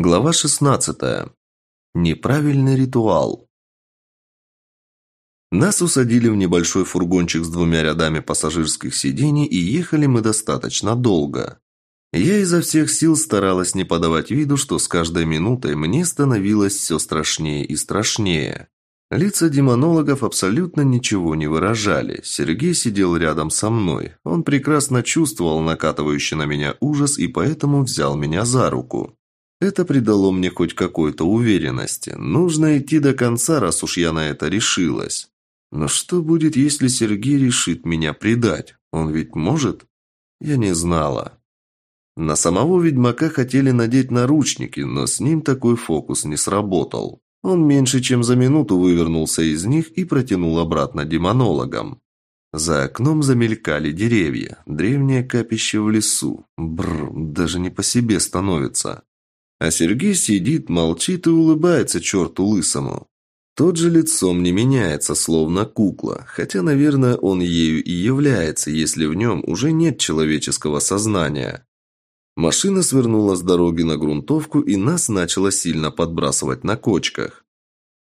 Глава 16. Неправильный ритуал. Нас усадили в небольшой фургончик с двумя рядами пассажирских сидений, и ехали мы достаточно долго. Я изо всех сил старалась не подавать виду, что с каждой минутой мне становилось все страшнее и страшнее. Лица демонологов абсолютно ничего не выражали. Сергей сидел рядом со мной. Он прекрасно чувствовал накатывающий на меня ужас и поэтому взял меня за руку. Это придало мне хоть какой-то уверенности. Нужно идти до конца, раз уж я на это решилась. Но что будет, если Сергей решит меня предать? Он ведь может? Я не знала. На самого ведьмака хотели надеть наручники, но с ним такой фокус не сработал. Он меньше чем за минуту вывернулся из них и протянул обратно демонологам. За окном замелькали деревья, древнее капище в лесу. Бррр, даже не по себе становится. А Сергей сидит, молчит и улыбается черту лысому. Тот же лицом не меняется, словно кукла, хотя, наверное, он ею и является, если в нем уже нет человеческого сознания. Машина свернула с дороги на грунтовку, и нас начало сильно подбрасывать на кочках.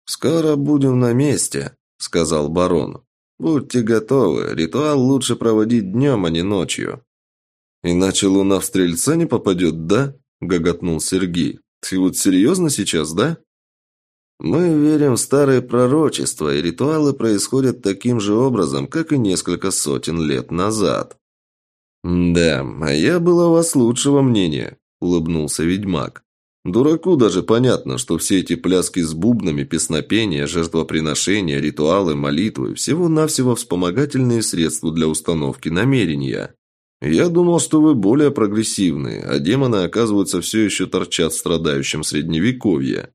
«Скоро будем на месте», — сказал барон. «Будьте готовы, ритуал лучше проводить днем, а не ночью». «Иначе луна в стрельца не попадет, да?» – гоготнул Сергей. «Ты вот серьезно сейчас, да?» «Мы верим в старые пророчества, и ритуалы происходят таким же образом, как и несколько сотен лет назад». «Да, а я была вас лучшего мнения», – улыбнулся ведьмак. «Дураку даже понятно, что все эти пляски с бубнами, песнопения, жертвоприношения, ритуалы, молитвы – всего-навсего вспомогательные средства для установки намерения. «Я думал, что вы более прогрессивные, а демоны, оказывается, все еще торчат в страдающем средневековье».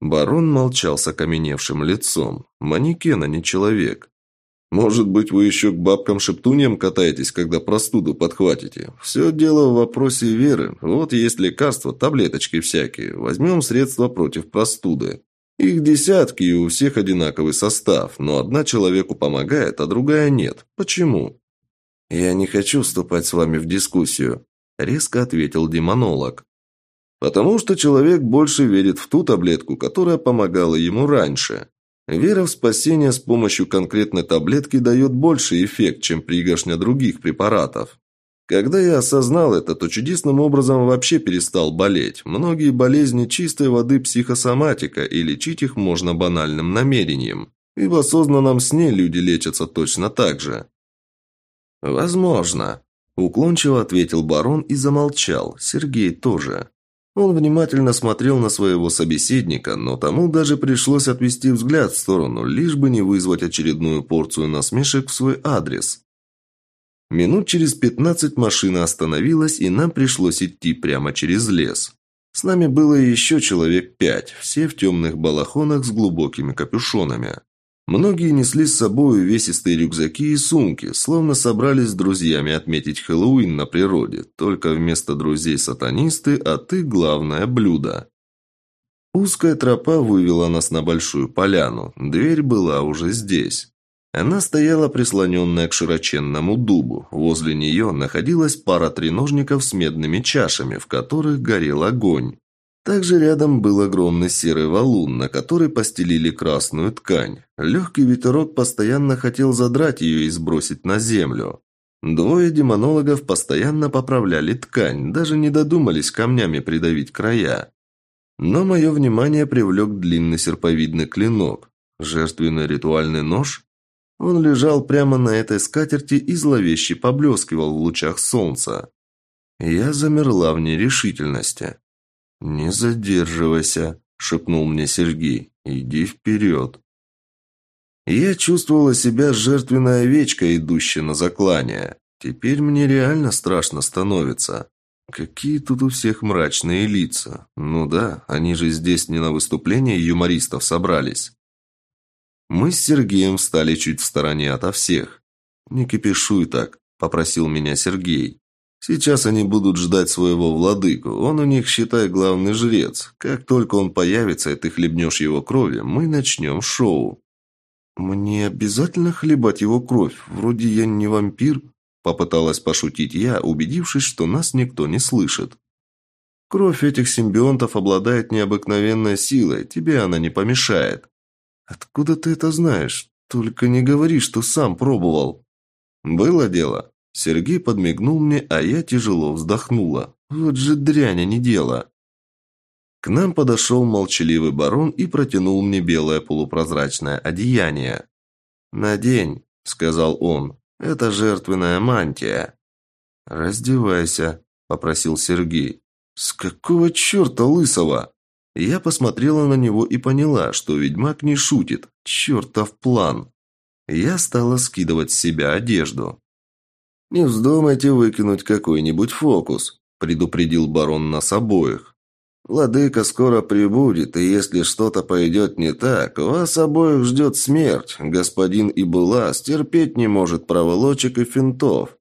Барон молчал с окаменевшим лицом. Манекен, а не человек. «Может быть, вы еще к бабкам-шептуньям катаетесь, когда простуду подхватите? Все дело в вопросе веры. Вот есть лекарства, таблеточки всякие. Возьмем средства против простуды. Их десятки, и у всех одинаковый состав, но одна человеку помогает, а другая нет. Почему?» «Я не хочу вступать с вами в дискуссию», – резко ответил демонолог. «Потому что человек больше верит в ту таблетку, которая помогала ему раньше. Вера в спасение с помощью конкретной таблетки дает больший эффект, чем пригоршня других препаратов. Когда я осознал это, то чудесным образом вообще перестал болеть. Многие болезни чистой воды психосоматика, и лечить их можно банальным намерением. И в осознанном сне люди лечатся точно так же. «Возможно», – уклончиво ответил барон и замолчал. Сергей тоже. Он внимательно смотрел на своего собеседника, но тому даже пришлось отвести взгляд в сторону, лишь бы не вызвать очередную порцию насмешек в свой адрес. Минут через пятнадцать машина остановилась, и нам пришлось идти прямо через лес. С нами было еще человек пять, все в темных балахонах с глубокими капюшонами. Многие несли с собой увесистые рюкзаки и сумки, словно собрались с друзьями отметить Хэллоуин на природе, только вместо друзей сатанисты, а ты главное блюдо. Узкая тропа вывела нас на большую поляну, дверь была уже здесь. Она стояла прислоненная к широченному дубу. Возле нее находилась пара треножников с медными чашами, в которых горел огонь. Также рядом был огромный серый валун, на который постелили красную ткань. Легкий ветерок постоянно хотел задрать ее и сбросить на землю. Двое демонологов постоянно поправляли ткань, даже не додумались камнями придавить края. Но мое внимание привлек длинный серповидный клинок. Жертвенный ритуальный нож? Он лежал прямо на этой скатерти и зловеще поблескивал в лучах солнца. Я замерла в нерешительности. «Не задерживайся», – шепнул мне Сергей. «Иди вперед». Я чувствовала себя жертвенной овечкой, идущей на заклание. Теперь мне реально страшно становится. Какие тут у всех мрачные лица. Ну да, они же здесь не на выступление юмористов собрались. Мы с Сергеем встали чуть в стороне ото всех. «Не кипишуй так», – попросил меня Сергей. Сейчас они будут ждать своего владыку. Он у них, считай, главный жрец. Как только он появится, и ты хлебнешь его крови, мы начнем шоу». «Мне обязательно хлебать его кровь? Вроде я не вампир», – попыталась пошутить я, убедившись, что нас никто не слышит. Кровь этих симбионтов обладает необыкновенной силой, тебе она не помешает. Откуда ты это знаешь? Только не говори, что сам пробовал. Было дело. Сергей подмигнул мне, а я тяжело вздохнула. Вот же дрянь, а не дело. К нам подошел молчаливый барон и протянул мне белое полупрозрачное одеяние. «Надень», — сказал он, — «это жертвенная мантия». «Раздевайся», — попросил Сергей. «С какого черта лысого?» Я посмотрела на него и поняла, что ведьмак не шутит. Чертов план. Я стала скидывать с себя одежду. «Не вздумайте выкинуть какой-нибудь фокус», – предупредил барон нас обоих. «Владыка скоро прибудет, и если что-то пойдет не так, вас обоих ждет смерть. Господин Ибулас терпеть не может проволочек и финтов».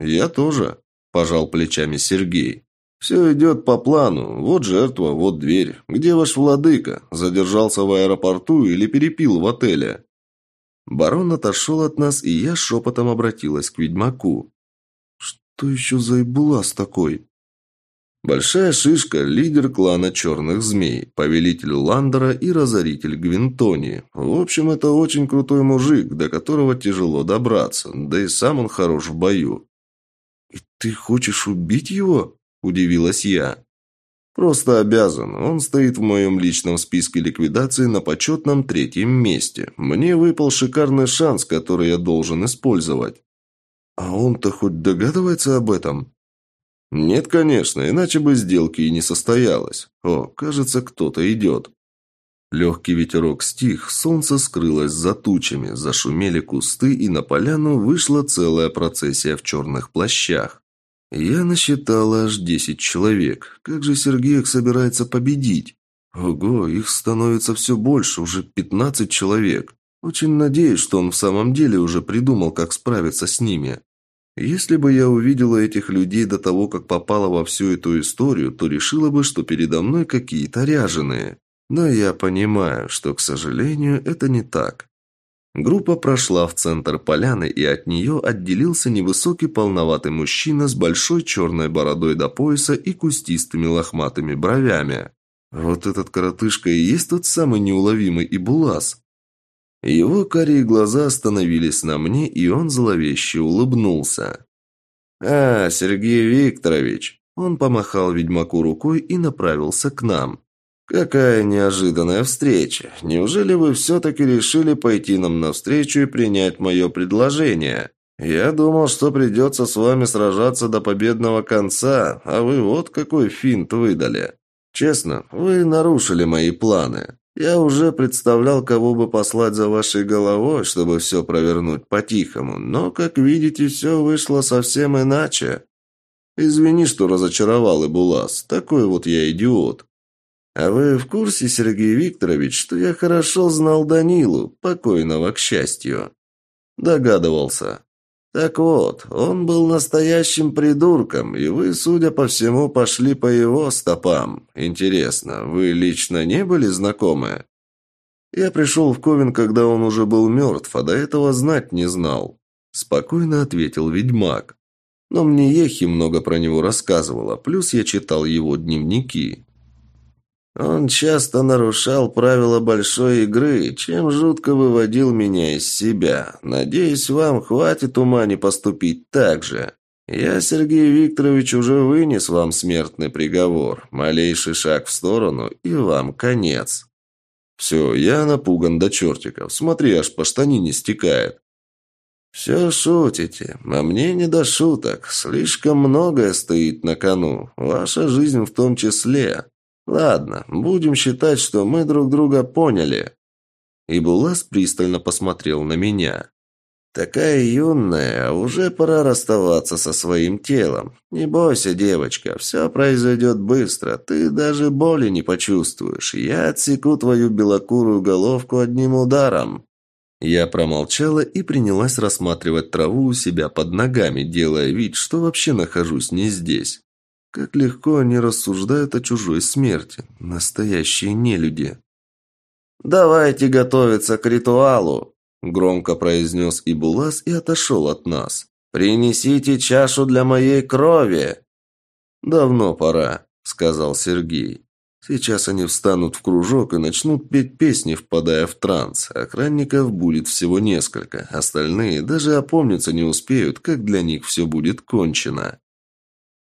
«Я тоже», – пожал плечами Сергей. «Все идет по плану. Вот жертва, вот дверь. Где ваш владыка? Задержался в аэропорту или перепил в отеле?» Барон отошел от нас, и я шепотом обратилась к ведьмаку. «Что еще за Эбулас такой?» Большая шишка – лидер клана Черных Змей, повелитель Ландера и разоритель Гвинтонии. В общем, это очень крутой мужик, до которого тяжело добраться, да и сам он хорош в бою. «И ты хочешь убить его?» – удивилась я. Просто обязан. Он стоит в моем личном списке ликвидации на почетном третьем месте. Мне выпал шикарный шанс, который я должен использовать. А он-то хоть догадывается об этом? Нет, конечно, иначе бы сделки и не состоялось. О, кажется, кто-то идет. Легкий ветерок стих, солнце скрылось за тучами, зашумели кусты, и на поляну вышла целая процессия в черных плащах. Я насчитала аж десять человек. Как же Сергей их собирается победить? Ого, их становится все больше, уже пятнадцать человек. Очень надеюсь, что он в самом деле уже придумал, как справиться с ними. Если бы я увидела этих людей до того, как попала во всю эту историю, то решила бы, что передо мной какие-то ряженые. Но я понимаю, что, к сожалению, это не так. Группа прошла в центр поляны, и от нее отделился невысокий полноватый мужчина с большой черной бородой до пояса и кустистыми лохматыми бровями. Вот этот коротышка и есть тот самый неуловимый Ибулас. Его карие глаза остановились на мне, и он зловеще улыбнулся. «А, Сергей Викторович!» Он помахал ведьмаку рукой и направился к нам. «Какая неожиданная встреча! Неужели вы все-таки решили пойти нам навстречу и принять мое предложение? Я думал, что придется с вами сражаться до победного конца, а вы вот какой финт выдали. Честно, вы нарушили мои планы. Я уже представлял, кого бы послать за вашей головой, чтобы все провернуть по-тихому, но, как видите, все вышло совсем иначе. Извини, что разочаровал Ibulас. такой вот я идиот». А вы в курсе, Сергей Викторович, что я хорошо знал Данилу, покойного, к счастью? Догадывался. Так вот, он был настоящим придурком, и вы, судя по всему, пошли по его стопам. Интересно, вы лично не были знакомы? Я пришел в Ковен, когда он уже был мертв, а до этого знать не знал. Спокойно ответил ведьмак. Но мне Ехи много про него рассказывала, плюс я читал его дневники. Он часто нарушал правила большой игры, чем жутко выводил меня из себя. Надеюсь, вам хватит ума не поступить так же. Я, Сергей Викторович, уже вынес вам смертный приговор. Малейший шаг в сторону, и вам конец. Все, я напуган до чертиков. Смотри, аж по штанине стекает. «Все шутите, а мне не до шуток. Слишком многое стоит на кону. Ваша жизнь в том числе. «Ладно, будем считать, что мы друг друга поняли». И Булас пристально посмотрел на меня. «Такая юная, уже пора расставаться со своим телом. Не бойся, девочка, все произойдет быстро, ты даже боли не почувствуешь. Я отсеку твою белокурую головку одним ударом». Я промолчала и принялась рассматривать траву у себя под ногами, делая вид, что вообще нахожусь не здесь. Как легко они рассуждают о чужой смерти. Настоящие нелюди. «Давайте готовиться к ритуалу», – громко произнес Ибулас и отошел от нас. «Принесите чашу для моей крови». «Давно пора», – сказал Сергей. «Сейчас они встанут в кружок и начнут петь песни, впадая в транс. Охранников будет всего несколько. Остальные даже опомниться не успеют, как для них все будет кончено».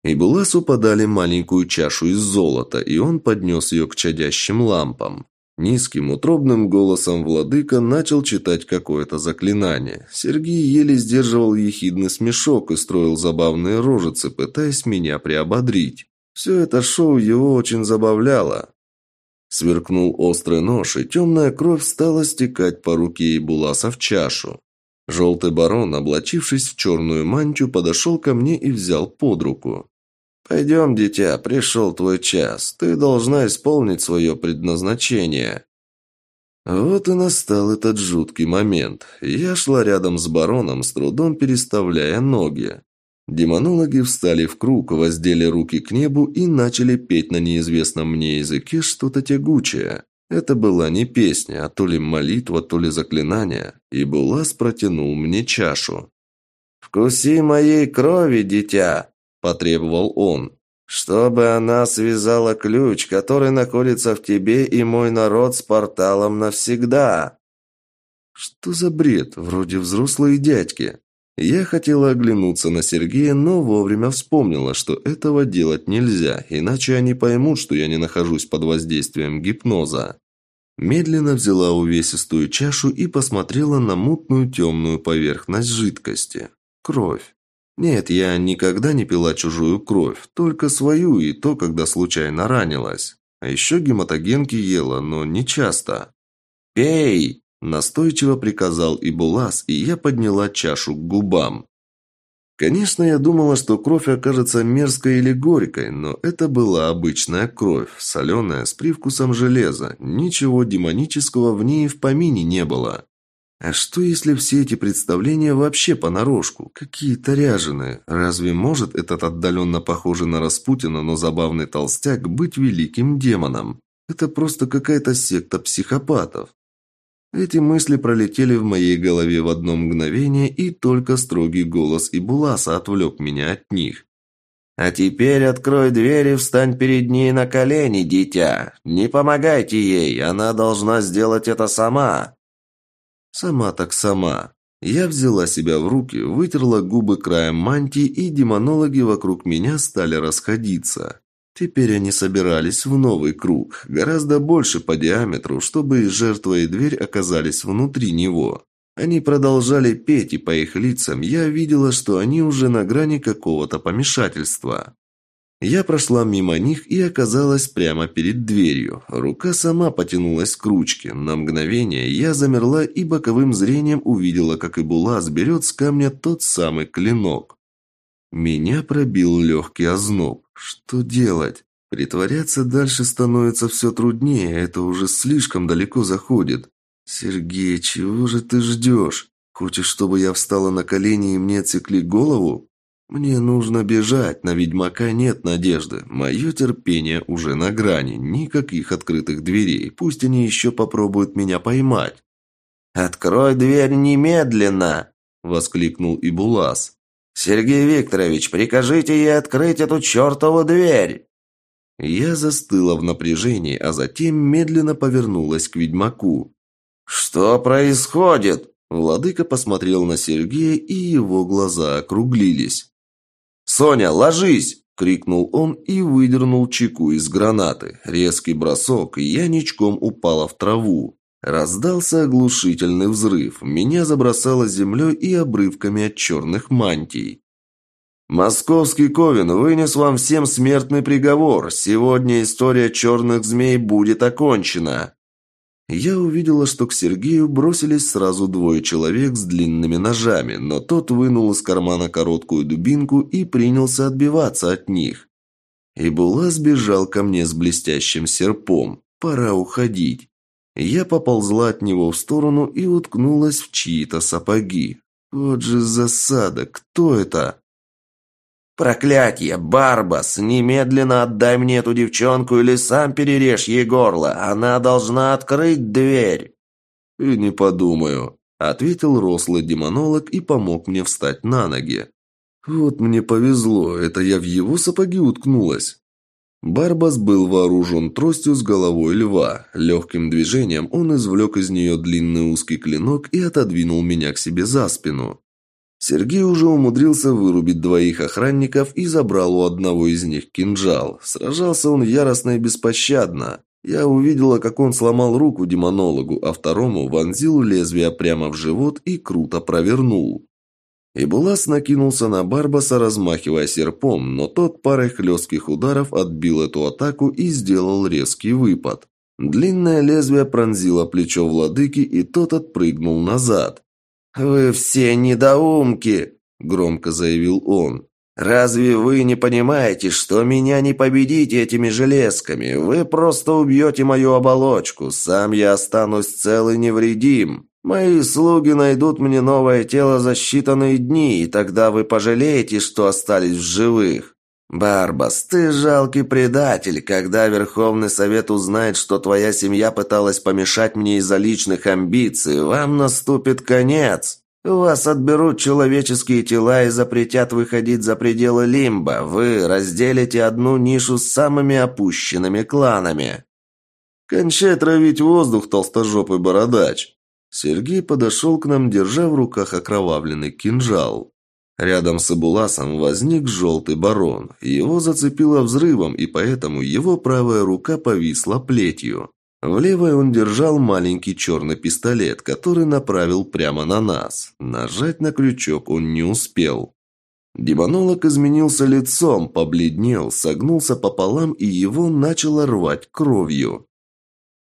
И Буласу подали маленькую чашу из золота, и он поднес ее к чадящим лампам. Низким, утробным голосом владыка начал читать какое-то заклинание. Сергей еле сдерживал ехидный смешок и строил забавные рожицы, пытаясь меня приободрить. Все это шоу его очень забавляло. Сверкнул острый нож, и темная кровь стала стекать по руке Ибуласа в чашу. Желтый барон, облачившись в черную мантию, подошел ко мне и взял под руку. «Пойдем, дитя, пришел твой час. Ты должна исполнить свое предназначение». Вот и настал этот жуткий момент. Я шла рядом с бароном, с трудом переставляя ноги. Демонологи встали в круг, воздели руки к небу и начали петь на неизвестном мне языке что-то тягучее. Это была не песня, а то ли молитва, то ли заклинание, и Булас протянул мне чашу. «Вкуси моей крови, дитя!» – потребовал он. «Чтобы она связала ключ, который находится в тебе и мой народ с порталом навсегда!» Что за бред? Вроде взрослые дядьки. Я хотела оглянуться на Сергея, но вовремя вспомнила, что этого делать нельзя, иначе они поймут, что я не нахожусь под воздействием гипноза. Медленно взяла увесистую чашу и посмотрела на мутную темную поверхность жидкости. Кровь. Нет, я никогда не пила чужую кровь, только свою и то, когда случайно ранилась. А еще гематогенки ела, но не часто. «Пей!» Настойчиво приказал Ибулас, и я подняла чашу к губам. Конечно, я думала, что кровь окажется мерзкой или горькой, но это была обычная кровь, соленая, с привкусом железа. Ничего демонического в ней в помине не было. А что, если все эти представления вообще понарошку? Какие-то ряженые. Разве может этот отдаленно похожий на Распутина, но забавный толстяк быть великим демоном? Это просто какая-то секта психопатов. Эти мысли пролетели в моей голове в одно мгновение, и только строгий голос Ибуласа отвлек меня от них. «А теперь открой дверь и встань перед ней на колени, дитя. Не помогайте ей, она должна сделать это сама». «Сама так сама». Я взяла себя в руки, вытерла губы краем мантии, и демонологи вокруг меня стали расходиться. Теперь они собирались в новый круг, гораздо больше по диаметру, чтобы и жертва, и дверь оказались внутри него. Они продолжали петь, и по их лицам я видела, что они уже на грани какого-то помешательства. Я прошла мимо них и оказалась прямо перед дверью. Рука сама потянулась к ручке. На мгновение я замерла и боковым зрением увидела, как Ибулас берет с камня тот самый клинок. Меня пробил легкий озноб. Что делать? Притворяться дальше становится все труднее, это уже слишком далеко заходит. Сергей, чего же ты ждешь? Хочешь, чтобы я встала на колени и мне отсекли голову? Мне нужно бежать, на ведьмака нет надежды. Мое терпение уже на грани, никаких открытых дверей, пусть они еще попробуют меня поймать. «Открой дверь немедленно!» – воскликнул Ибулас. «Сергей Викторович, прикажите ей открыть эту чертову дверь!» Я застыла в напряжении, а затем медленно повернулась к ведьмаку. «Что происходит?» Владыка посмотрел на Сергея, и его глаза округлились. «Соня, ложись!» – крикнул он и выдернул чеку из гранаты. Резкий бросок, и я ничком упала в траву. Раздался оглушительный взрыв. Меня забросало землей и обрывками от черных мантий. «Московский Ковен вынес вам всем смертный приговор. Сегодня история черных змей будет окончена». Я увидела, что к Сергею бросились сразу двое человек с длинными ножами, но тот вынул из кармана короткую дубинку и принялся отбиваться от них. Ибула сбежал ко мне с блестящим серпом. Пора уходить. Я поползла от него в сторону и уткнулась в чьи-то сапоги. Вот же засада, кто это? «Проклятье! Барбас! Немедленно отдай мне эту девчонку или сам перережь ей горло! Она должна открыть дверь!» «И не подумаю», — ответил рослый демонолог и помог мне встать на ноги. «Вот мне повезло, это я в его сапоги уткнулась». Барбас был вооружен тростью с головой льва. Легким движением он извлек из нее длинный узкий клинок и отодвинул меня к себе за спину. Сергей уже умудрился вырубить двоих охранников и забрал у одного из них кинжал. Сражался он яростно и беспощадно. Я увидела, как он сломал руку демонологу, а второму вонзил лезвие прямо в живот и круто провернул. Ибулас накинулся на Барбаса, размахивая серпом, но тот парой хлестких ударов отбил эту атаку и сделал резкий выпад. Длинное лезвие пронзило плечо владыки, и тот отпрыгнул назад. «Вы все недоумки!» – громко заявил он. «Разве вы не понимаете, что меня не победите этими железками? Вы просто убьете мою оболочку, сам я останусь цел и невредим. Мои слуги найдут мне новое тело за считанные дни, и тогда вы пожалеете, что остались в живых. Барбас, ты жалкий предатель. Когда Верховный Совет узнает, что твоя семья пыталась помешать мне из-за личных амбиций, вам наступит конец. Вас отберут человеческие тела и запретят выходить за пределы Лимба. Вы разделите одну нишу с самыми опущенными кланами. Кончай травить воздух, толстожопый бородач. Сергей подошел к нам, держа в руках окровавленный кинжал. Рядом с Абуласом возник желтый барон. Его зацепило взрывом, и поэтому его правая рука повисла плетью. В левой он держал маленький черный пистолет, который направил прямо на нас. Нажать на крючок он не успел. Демонолог изменился лицом, побледнел, согнулся пополам, и его начало рвать кровью.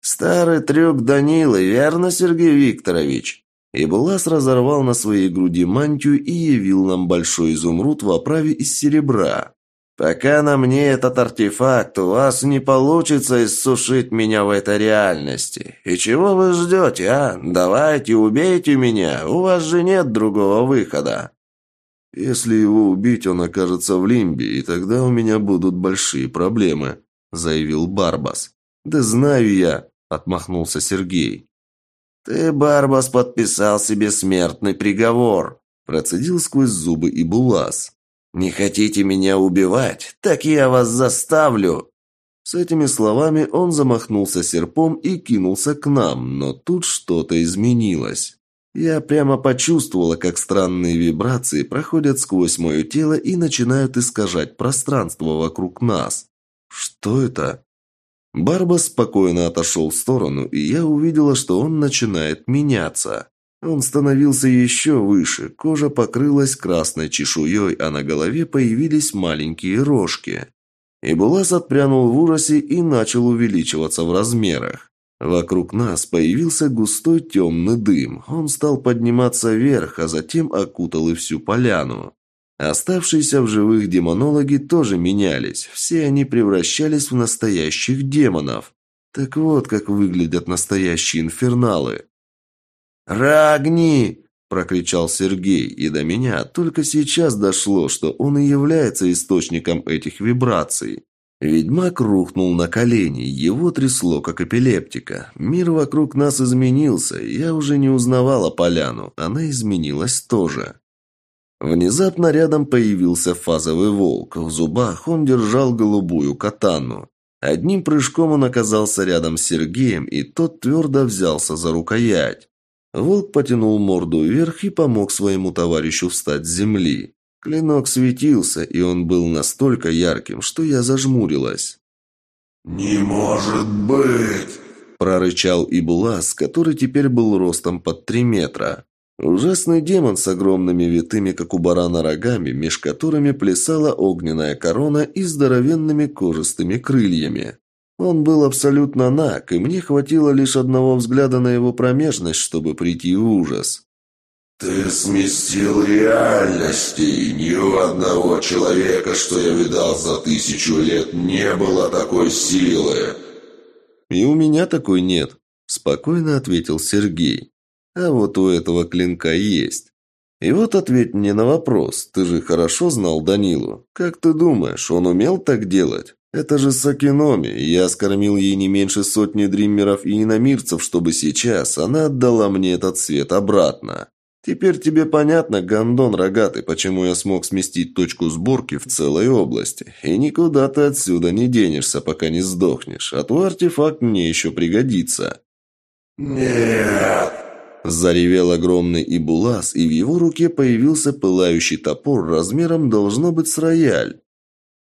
«Старый трюк Данилы, верно, Сергей Викторович?» И Булас разорвал на своей груди мантию и явил нам большой изумруд в оправе из серебра. «Пока на мне этот артефакт, у вас не получится иссушить меня в этой реальности. И чего вы ждете, а? Давайте, убейте меня, у вас же нет другого выхода». «Если его убить, он окажется в лимбе, и тогда у меня будут большие проблемы», – заявил Барбас. «Да знаю я», – отмахнулся Сергей. «Ты, Барбас, подписал себе смертный приговор», – процедил сквозь зубы и Булас. «Не хотите меня убивать? Так я вас заставлю!» С этими словами он замахнулся серпом и кинулся к нам, но тут что-то изменилось. Я прямо почувствовала, как странные вибрации проходят сквозь мое тело и начинают искажать пространство вокруг нас. Что это? Барбас спокойно отошел в сторону, и я увидела, что он начинает меняться. Он становился еще выше, кожа покрылась красной чешуей, а на голове появились маленькие рожки. Ибулас отпрянул в ужасе и начал увеличиваться в размерах. Вокруг нас появился густой темный дым. Он стал подниматься вверх, а затем окутал и всю поляну. Оставшиеся в живых демонологи тоже менялись. Все они превращались в настоящих демонов. Так вот, как выглядят настоящие инферналы. «Рагни!» – прокричал Сергей, и до меня только сейчас дошло, что он и является источником этих вибраций. Ведьмак рухнул на колени, его трясло, как эпилептика. Мир вокруг нас изменился, я уже не узнавала поляну, она изменилась тоже. Внезапно рядом появился фазовый волк. В зубах он держал голубую катану. Одним прыжком он оказался рядом с Сергеем, и тот твердо взялся за рукоять. Волк потянул морду вверх и помог своему товарищу встать с земли. Клинок светился, и он был настолько ярким, что я зажмурилась. «Не может быть!» – прорычал Ибулас, который теперь был ростом под три метра. Ужасный демон с огромными витыми, как у барана, рогами, меж которыми плясала огненная корона и здоровенными кожистыми крыльями. Он был абсолютно наг, и мне хватило лишь одного взгляда на его промежность, чтобы прийти в ужас. «Ты сместил реальности, ни у одного человека, что я видал за тысячу лет, не было такой силы!» «И у меня такой нет», – спокойно ответил Сергей. А вот у этого клинка есть. И вот ответь мне на вопрос. Ты же хорошо знал Данилу. Как ты думаешь, он умел так делать? Это же Сакиноми, я скормил ей не меньше сотни дриммеров и иномирцев, чтобы сейчас она отдала мне этот свет обратно. Теперь тебе понятно, гондон рогатый, почему я смог сместить точку сборки в целой области. И никуда ты отсюда не денешься, пока не сдохнешь. А твой артефакт мне еще пригодится». «Нет!» Заревел огромный Ибулас, и в его руке появился пылающий топор размером должно быть с рояль.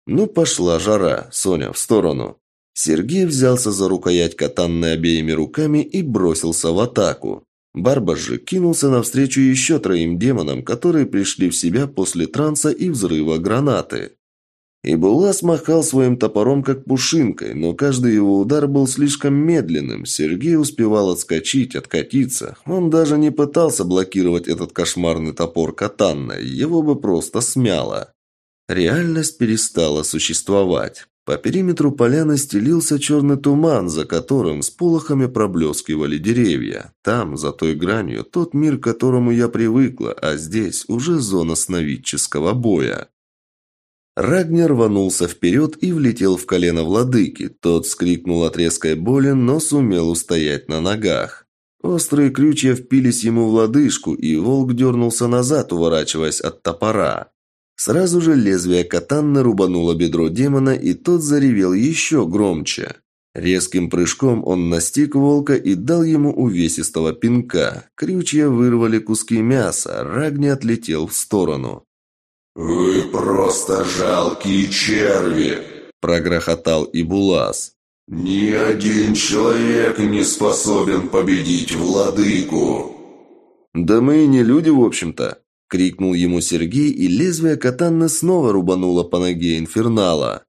Ну, пошла жара, Соня, в сторону. Сергей взялся за рукоять катанной обеими руками и бросился в атаку. Барбаш же кинулся навстречу еще троим демонам, которые пришли в себя после транса и взрыва гранаты. Ибулас махал своим топором как пушинкой, но каждый его удар был слишком медленным. Сергей успевал отскочить, откатиться. Он даже не пытался блокировать этот кошмарный топор катанной, его бы просто смяло. Реальность перестала существовать. По периметру поляны стелился черный туман, за которым с полохами проблескивали деревья. Там, за той гранью, тот мир, к которому я привыкла, а здесь уже зона сновидческого боя. Рагнер рванулся вперед и влетел в колено владыки. Тот скрикнул от резкой боли, но сумел устоять на ногах. Острые крючья впились ему в лодыжку, и волк дернулся назад, уворачиваясь от топора. Сразу же лезвие катанны рубануло бедро демона, и тот заревел еще громче. Резким прыжком он настиг волка и дал ему увесистого пинка. Крючья вырвали куски мяса, Рагни отлетел в сторону. «Вы просто жалкие черви!» – прогрохотал Ибулас. «Ни один человек не способен победить владыку!» «Да мы и не люди, в общем-то!» – крикнул ему Сергей, и лезвие катанны снова рубануло по ноге инфернала.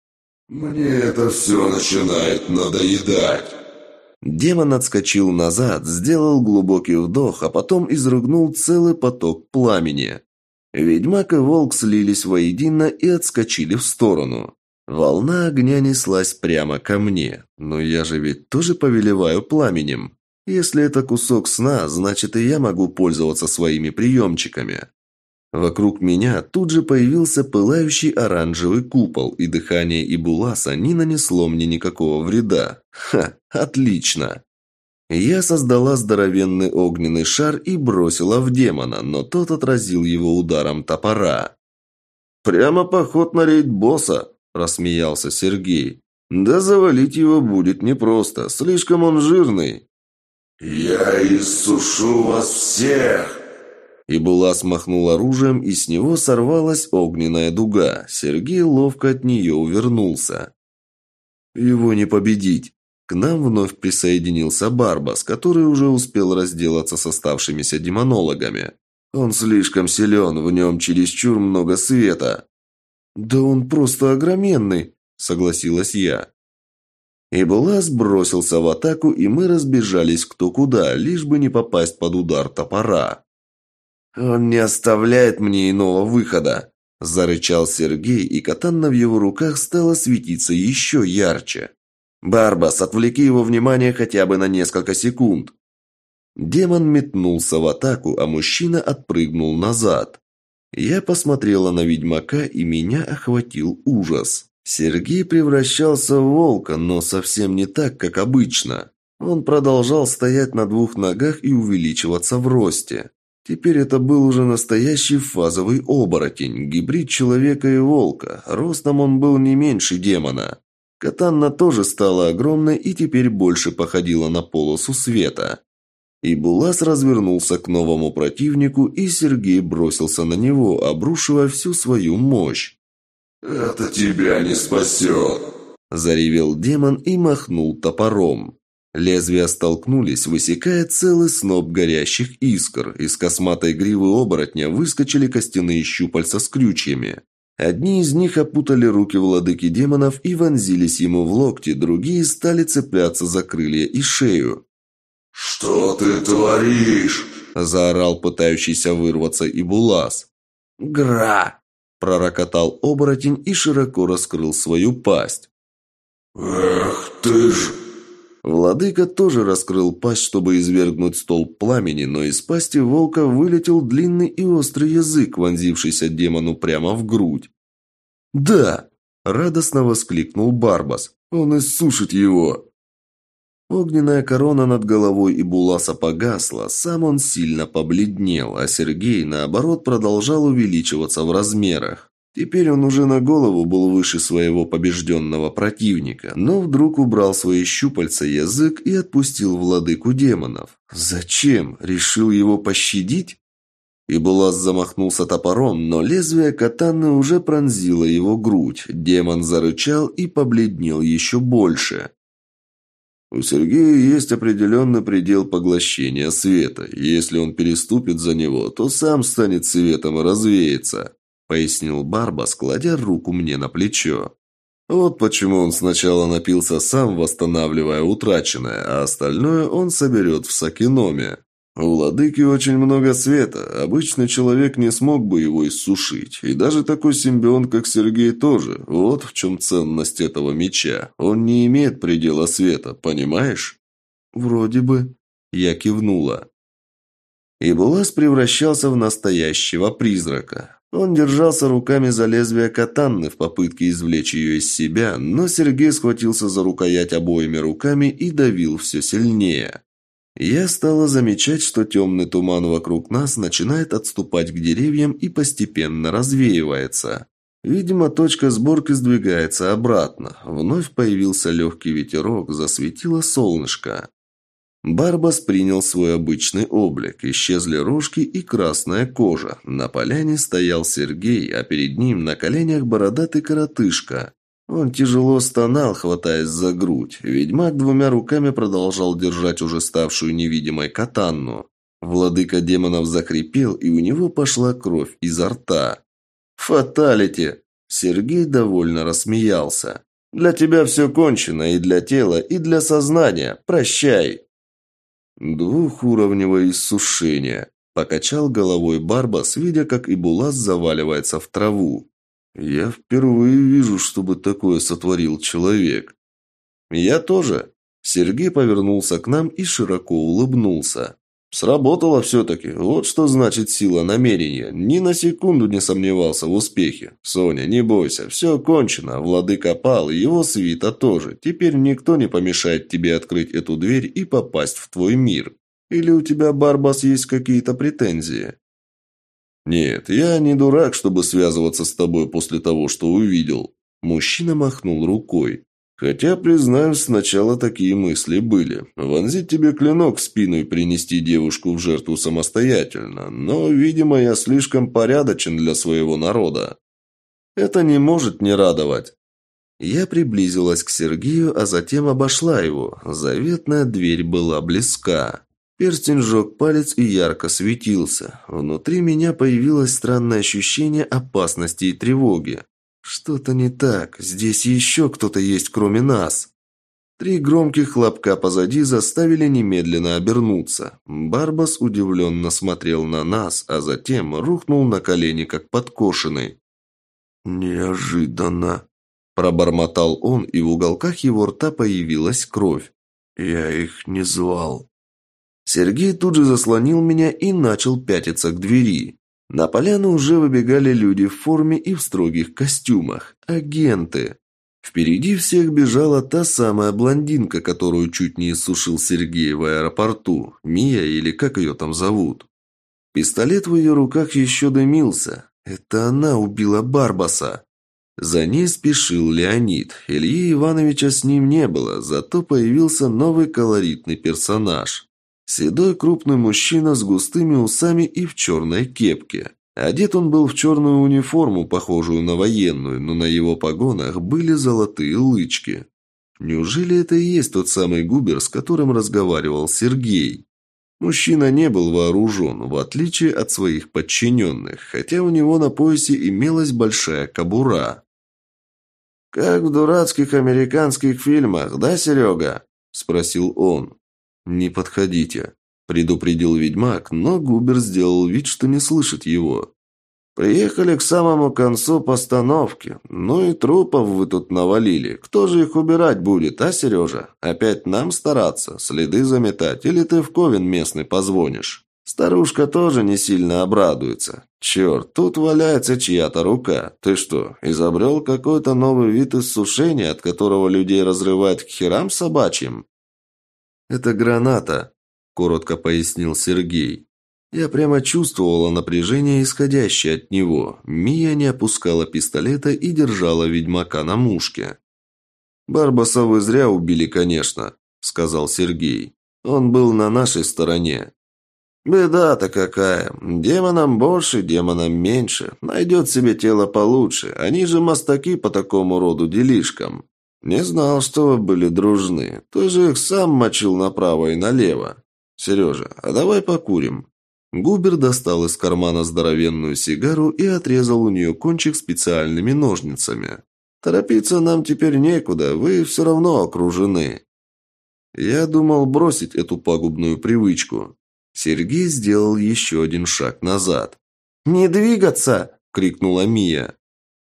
«Мне это все начинает надоедать!» Демон отскочил назад, сделал глубокий вдох, а потом изругнул целый поток пламени. Ведьмак и волк слились воедино и отскочили в сторону. Волна огня неслась прямо ко мне, но я же ведь тоже повелеваю пламенем. Если это кусок сна, значит и я могу пользоваться своими приемчиками. Вокруг меня тут же появился пылающий оранжевый купол, и дыхание Ибуласа не нанесло мне никакого вреда. Ха, отлично. Я создала здоровенный огненный шар и бросила в демона, но тот отразил его ударом топора. «Прямо поход на рейд босса», – рассмеялся Сергей. «Да завалить его будет непросто, слишком он жирный». «Я иссушу вас всех!» Ибула смахнул оружием, и с него сорвалась огненная дуга. Сергей ловко от нее увернулся. «Его не победить!» К нам вновь присоединился Барбас, который уже успел разделаться с оставшимися демонологами. Он слишком силен, в нем чересчур много света. «Да он просто огроменный», – согласилась я. Эбулас бросился в атаку, и мы разбежались кто куда, лишь бы не попасть под удар топора. «Он не оставляет мне иного выхода», – зарычал Сергей, и катанна в его руках стала светиться еще ярче. «Барбас, отвлеки его внимание хотя бы на несколько секунд». Демон метнулся в атаку, а мужчина отпрыгнул назад. Я посмотрела на ведьмака, и меня охватил ужас. Сергей превращался в волка, но совсем не так, как обычно. Он продолжал стоять на двух ногах и увеличиваться в росте. Теперь это был уже настоящий фазовый оборотень, гибрид человека и волка. Ростом он был не меньше демона. Катанна тоже стала огромной и теперь больше походила на полосу света. И Булас развернулся к новому противнику, и Сергей бросился на него, обрушивая всю свою мощь. «Это тебя не спасет!» – заревел демон и махнул топором. Лезвия столкнулись, высекая целый сноп горящих искр. Из косматой гривы оборотня выскочили костяные щупальца с крючьями. Одни из них опутали руки владыки демонов и вонзились ему в локти, другие стали цепляться за крылья и шею. «Что ты творишь?» – заорал пытающийся вырваться Ибулас. «Гра!» – пророкотал оборотень и широко раскрыл свою пасть. «Эх ты ж!» Владыка тоже раскрыл пасть, чтобы извергнуть столб пламени, но из пасти волка вылетел длинный и острый язык, вонзившийся демону прямо в грудь. «Да!» – радостно воскликнул Барбас. «Он иссушит его!» Огненная корона над головой и Буласа погасла, сам он сильно побледнел, а Сергей, наоборот, продолжал увеличиваться в размерах. Теперь он уже на голову был выше своего побежденного противника, но вдруг убрал свои щупальца язык и отпустил владыку демонов. Зачем? Решил его пощадить? И Булас замахнулся топором, но лезвие катаны уже пронзило его грудь. Демон зарычал и побледнел еще больше. У Сергея есть определенный предел поглощения света. Если он переступит за него, то сам станет светом и развеется», — пояснил Барба, складя руку мне на плечо. Вот почему он сначала напился сам, восстанавливая утраченное, а остальное он соберет в Сакиноме. У владыки очень много света. Обычный человек не смог бы его иссушить. И даже такой симбион, как Сергей, тоже. Вот в чем ценность этого меча. Он не имеет предела света, понимаешь? Вроде бы. Я кивнула. И Булас превращался в настоящего призрака. Он держался руками за лезвие катанны в попытке извлечь ее из себя, но Сергей схватился за рукоять обоими руками и давил все сильнее. Я стала замечать, что темный туман вокруг нас начинает отступать к деревьям и постепенно развеивается. Видимо, точка сборки сдвигается обратно. Вновь появился легкий ветерок, засветило солнышко. Барбас принял свой обычный облик. Исчезли рожки и красная кожа. На поляне стоял Сергей, а перед ним на коленях бородатый коротышка. Он тяжело стонал, хватаясь за грудь. Ведьмак двумя руками продолжал держать уже ставшую невидимой катанну. Владыка демонов захрипел, и у него пошла кровь изо рта. «Фаталити!» Сергей довольно рассмеялся. «Для тебя все кончено, и для тела, и для сознания. Прощай!» «Двухуровневое иссушение», – покачал головой Барбас, видя, как Ибулас заваливается в траву. «Я впервые вижу, чтобы такое сотворил человек». «Я тоже». Сергей повернулся к нам и широко улыбнулся. «Сработало все-таки. Вот что значит сила намерения. Ни на секунду не сомневался в успехе. Соня, не бойся, все кончено. Владыка пал, его свита тоже. Теперь никто не помешает тебе открыть эту дверь и попасть в твой мир. Или у тебя, Барбас, есть какие-то претензии?» «Нет, я не дурак, чтобы связываться с тобой после того, что увидел». Мужчина махнул рукой. «Хотя, признаюсь, сначала такие мысли были. Вонзить тебе клинок в спину и принести девушку в жертву самостоятельно. Но, видимо, я слишком порядочен для своего народа. Это не может не радовать». Я приблизилась к Сергею, а затем обошла его. Заветная дверь была близка. Перстень сжег палец и ярко светился. Внутри меня появилось странное ощущение опасности и тревоги. Что-то не так. Здесь еще кто-то есть, кроме нас. Три громких хлопка позади заставили немедленно обернуться. Барбас удивленно смотрел на нас, а затем рухнул на колени, как подкошенный. «Неожиданно!» Пробормотал он, и в уголках его рта появилась кровь. «Я их не звал». Сергей тут же заслонил меня и начал пятиться к двери. На поляну уже выбегали люди в форме и в строгих костюмах. Агенты. Впереди всех бежала та самая блондинка, которую чуть не иссушил Сергей в аэропорту. Мия или как ее там зовут. Пистолет в ее руках еще дымился. Это она убила Барбаса. За ней спешил Леонид. Ильи Ивановича с ним не было, зато появился новый колоритный персонаж. Седой крупный мужчина с густыми усами и в черной кепке. Одет он был в черную униформу, похожую на военную, но на его погонах были золотые лычки. Неужели это и есть тот самый Губер, с которым разговаривал Сергей? Мужчина не был вооружен, в отличие от своих подчиненных, хотя у него на поясе имелась большая кобура. «Как в дурацких американских фильмах, да, Серега?» – спросил он. «Не подходите», – предупредил ведьмак, но Губер сделал вид, что не слышит его. «Приехали к самому концу постановки. Ну и трупов вы тут навалили. Кто же их убирать будет, а, Сережа? Опять нам стараться, следы заметать, или ты в Ковен местный позвонишь?» Старушка тоже не сильно обрадуется. Черт, тут валяется чья-то рука. Ты что, изобрел какой-то новый вид иссушения, от которого людей разрывает к херам собачьим? «Это граната», – коротко пояснил Сергей. Я прямо чувствовала напряжение, исходящее от него. Мия не опускала пистолета и держала ведьмака на мушке. «Барбаса вы зря убили, конечно», – сказал Сергей. «Он был на нашей стороне». «Беда-то какая. Демонам больше, демонам меньше. Найдет себе тело получше. Они же мастаки по такому роду делишкам. Не знал, что вы были дружны. Ты же их сам мочил направо и налево. Сережа, а давай покурим». Губер достал из кармана здоровенную сигару и отрезал у нее кончик специальными ножницами. «Торопиться нам теперь некуда, вы все равно окружены». Я думал бросить эту пагубную привычку. Сергей сделал еще один шаг назад. «Не двигаться!» – крикнула Мия.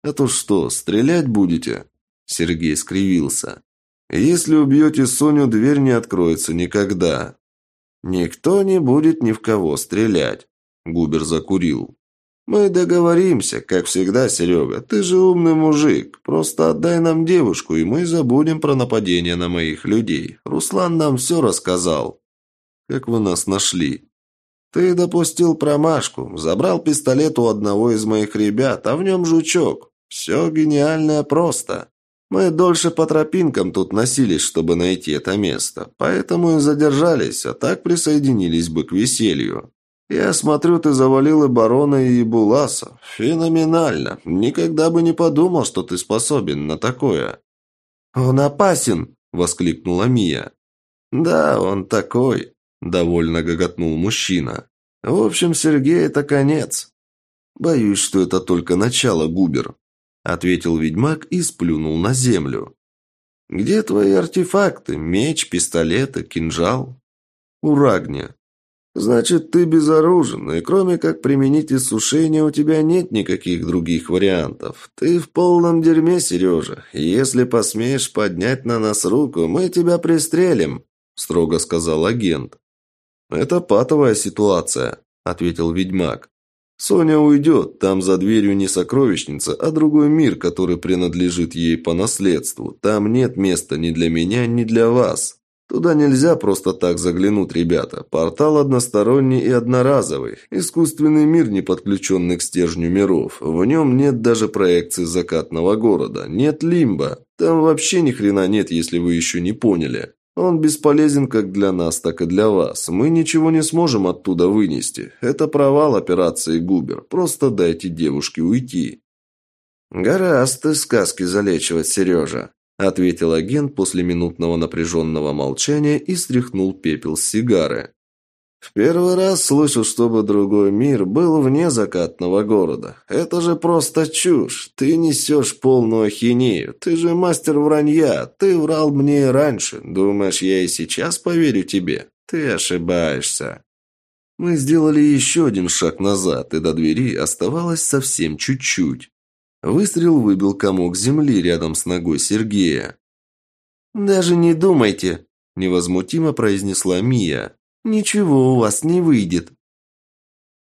«А то что, стрелять будете?» Сергей скривился. «Если убьете Соню, дверь не откроется никогда». «Никто не будет ни в кого стрелять», – Губер закурил. «Мы договоримся, как всегда, Серега. Ты же умный мужик. Просто отдай нам девушку, и мы забудем про нападение на моих людей. Руслан нам все рассказал». Как вы нас нашли?» «Ты допустил промашку. Забрал пистолет у одного из моих ребят, а в нем жучок. Все гениальное просто. Мы дольше по тропинкам тут носились, чтобы найти это место. Поэтому и задержались, а так присоединились бы к веселью. Я смотрю, ты завалил и барона, и Буласа. Феноменально. Никогда бы не подумал, что ты способен на такое». «Он опасен!» – воскликнула Мия. «Да, он такой. Довольно гоготнул мужчина. В общем, Сергей, это конец. Боюсь, что это только начало, Губер, ответил ведьмак и сплюнул на землю. Где твои артефакты? Меч, пистолеты, кинжал? У Рагня. Значит, ты безоружен, и кроме как применить иссушение, у тебя нет никаких других вариантов. Ты в полном дерьме, Сережа. Если посмеешь поднять на нас руку, мы тебя пристрелим, строго сказал агент. «Это патовая ситуация», – ответил ведьмак. «Соня уйдет, там за дверью не сокровищница, а другой мир, который принадлежит ей по наследству. Там нет места ни для меня, ни для вас. Туда нельзя просто так заглянуть, ребята. Портал односторонний и одноразовый. Искусственный мир, не подключенный к стержню миров. В нем нет даже проекции закатного города. Нет лимба. Там вообще ни хрена нет, если вы еще не поняли. Он бесполезен как для нас, так и для вас. Мы ничего не сможем оттуда вынести. Это провал операции Губер. Просто дайте девушке уйти». «Гораздо ты сказки залечивать, Сережа», – ответил агент после минутного напряженного молчания и стряхнул пепел с сигары. В первый раз слышу, чтобы другой мир был вне закатного города. Это же просто чушь. Ты несешь полную ахинею. Ты же мастер вранья. Ты врал мне раньше. Думаешь, я и сейчас поверю тебе? Ты ошибаешься. Мы сделали еще один шаг назад, и до двери оставалось совсем чуть-чуть. Выстрел выбил комок земли рядом с ногой Сергея. «Даже не думайте», – невозмутимо произнесла Мия. «Ничего у вас не выйдет».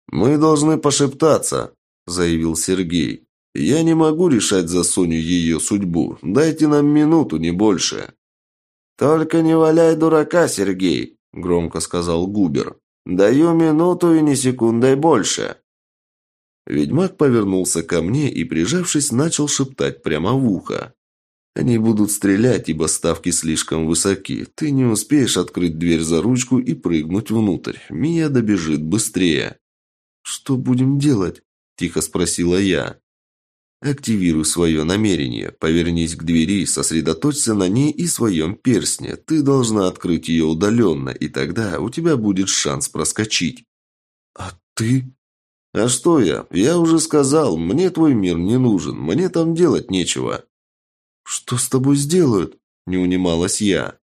«Мы должны пошептаться», – заявил Сергей. «Я не могу решать за Соню ее судьбу. Дайте нам минуту, не больше». «Только не валяй дурака, Сергей», – громко сказал Губер. «Даю минуту и ни секундой больше». Ведьмак повернулся ко мне и, прижавшись, начал шептать прямо в ухо. Они будут стрелять, ибо ставки слишком высоки. Ты не успеешь открыть дверь за ручку и прыгнуть внутрь. Мия добежит быстрее. «Что будем делать?» – тихо спросила я. «Активируй свое намерение. Повернись к двери, сосредоточься на ней и своем перстне. Ты должна открыть ее удаленно, и тогда у тебя будет шанс проскочить». «А ты?» «А что я? Я уже сказал, мне твой мир не нужен, мне там делать нечего». «Что с тобой сделают?» – не унималась я.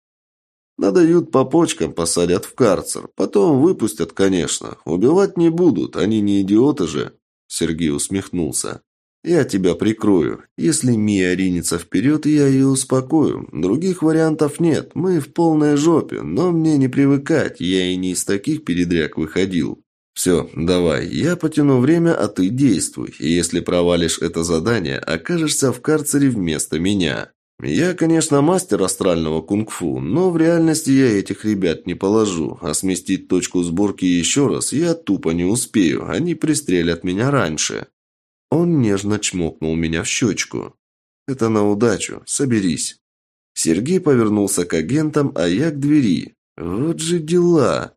Надают по почкам, посадят в карцер. Потом выпустят, конечно. Убивать не будут, они не идиоты же. Сергей усмехнулся. Я тебя прикрою. Если Мия ринется вперед, я ее успокою. Других вариантов нет. Мы в полной жопе, но мне не привыкать. Я и не из таких передряг выходил. «Все, давай, я потяну время, а ты действуй. И если провалишь это задание, окажешься в карцере вместо меня». Я, конечно, мастер астрального кунг-фу, но в реальности я этих ребят не положу, а сместить точку сборки еще раз я тупо не успею, они пристрелят меня раньше. Он нежно чмокнул меня в щечку. Это на удачу, соберись. Сергей повернулся к агентам, а я к двери. Вот же дела.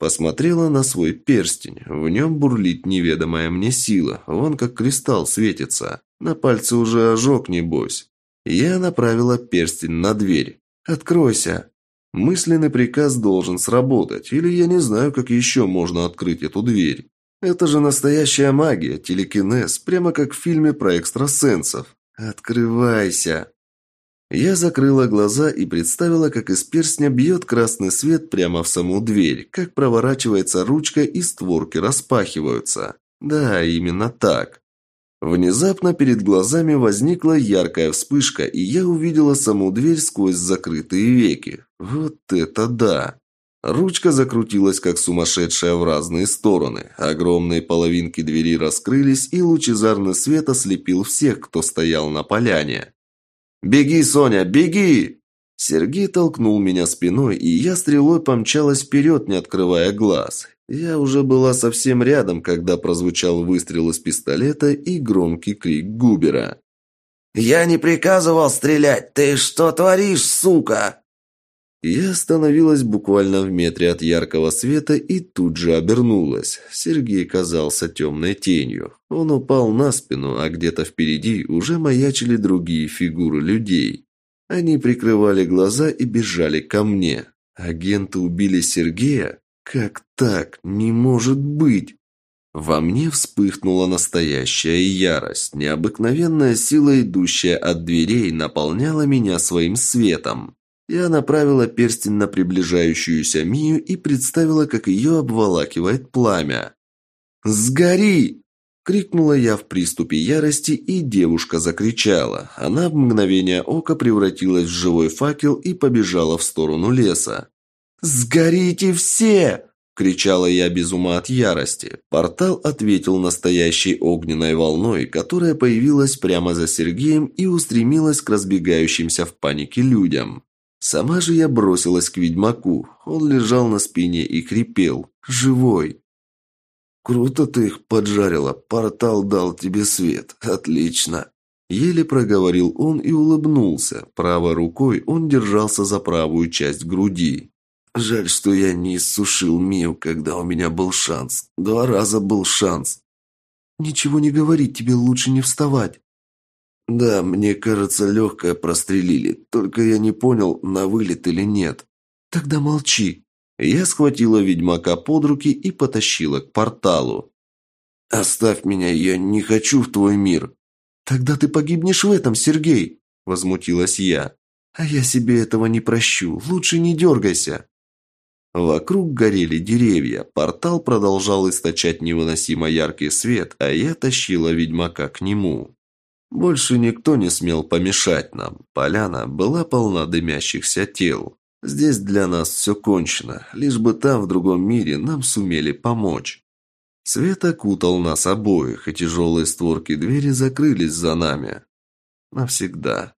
Посмотрела на свой перстень. В нем бурлит неведомая мне сила. Вон как кристалл светится. На пальце уже ожог, небось. Я направила перстень на дверь. «Откройся!» Мысленный приказ должен сработать, или я не знаю, как еще можно открыть эту дверь. Это же настоящая магия, телекинез, прямо как в фильме про экстрасенсов. «Открывайся!» Я закрыла глаза и представила, как из перстня бьет красный свет прямо в саму дверь, как проворачивается ручка и створки распахиваются. Да, именно так. Внезапно перед глазами возникла яркая вспышка, и я увидела саму дверь сквозь закрытые веки. Вот это да! Ручка закрутилась, как сумасшедшая в разные стороны. Огромные половинки двери раскрылись, и лучезарный свет ослепил всех, кто стоял на поляне. «Беги, Соня, беги!» Сергей толкнул меня спиной, и я стрелой помчалась вперед, не открывая глаз. Я уже была совсем рядом, когда прозвучал выстрел из пистолета и громкий крик Губера. «Я не приказывал стрелять! Ты что творишь, сука?» Я остановилась буквально в метре от яркого света и тут же обернулась. Сергей казался темной тенью. Он упал на спину, а где-то впереди уже маячили другие фигуры людей. Они прикрывали глаза и бежали ко мне. Агенты убили Сергея? Как так? Не может быть! Во мне вспыхнула настоящая ярость. Необыкновенная сила, идущая от дверей, наполняла меня своим светом. Я направила перстень на приближающуюся Мию и представила, как ее обволакивает пламя. «Сгори!» – крикнула я в приступе ярости, и девушка закричала. Она в мгновение ока превратилась в живой факел и побежала в сторону леса. «Сгорите все!» – кричала я без ума от ярости. Портал ответил настоящей огненной волной, которая появилась прямо за Сергеем и устремилась к разбегающимся в панике людям. Сама же я бросилась к ведьмаку. Он лежал на спине и хрипел. Живой. «Круто ты их поджарила. Портал дал тебе свет. Отлично!» Еле проговорил он и улыбнулся. Правой рукой он держался за правую часть груди. Жаль, что я не иссушил Мию, когда у меня был шанс. Два раза был шанс. Ничего не говорить, тебе лучше не вставать. Да, мне кажется, легкое прострелили. Только я не понял, на вылет или нет. Тогда молчи. Я схватила ведьмака под руки и потащила к порталу. «Оставь меня, я не хочу в твой мир». «Тогда ты погибнешь в этом, Сергей», – возмутилась я. «А я себе этого не прощу. Лучше не дергайся». Вокруг горели деревья, портал продолжал источать невыносимо яркий свет, а я тащила ведьмака к нему. Больше никто не смел помешать нам. Поляна была полна дымящихся тел. Здесь для нас все кончено, лишь бы там, в другом мире, нам сумели помочь. Свет окутал нас обоих, и тяжелые створки двери закрылись за нами. Навсегда.